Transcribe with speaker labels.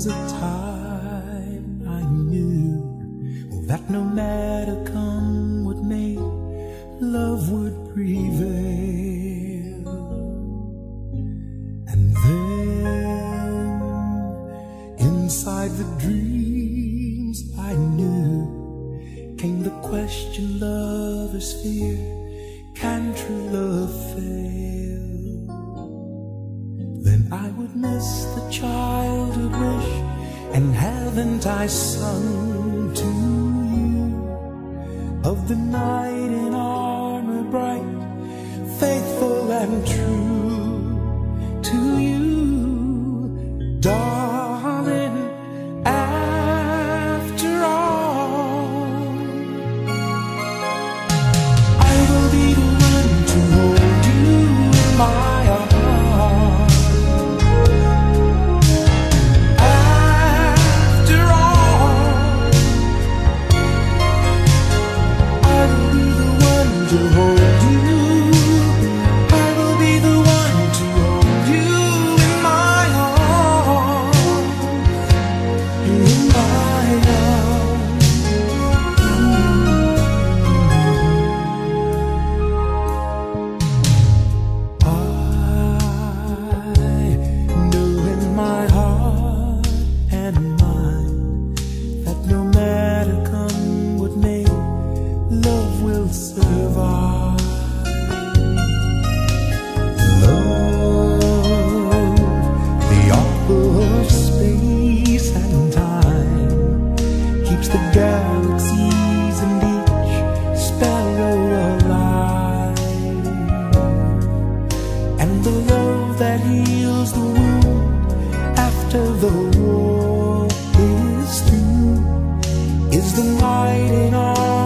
Speaker 1: was a time I knew that no matter come what may, love would prevail. And then, inside the dreams I knew, came the question lovers fear can true love fail? I would miss the childhood wish, and haven't I sung to you? Of the knight in armor bright, faithful and true heals the wound after the war is through. Is the light in our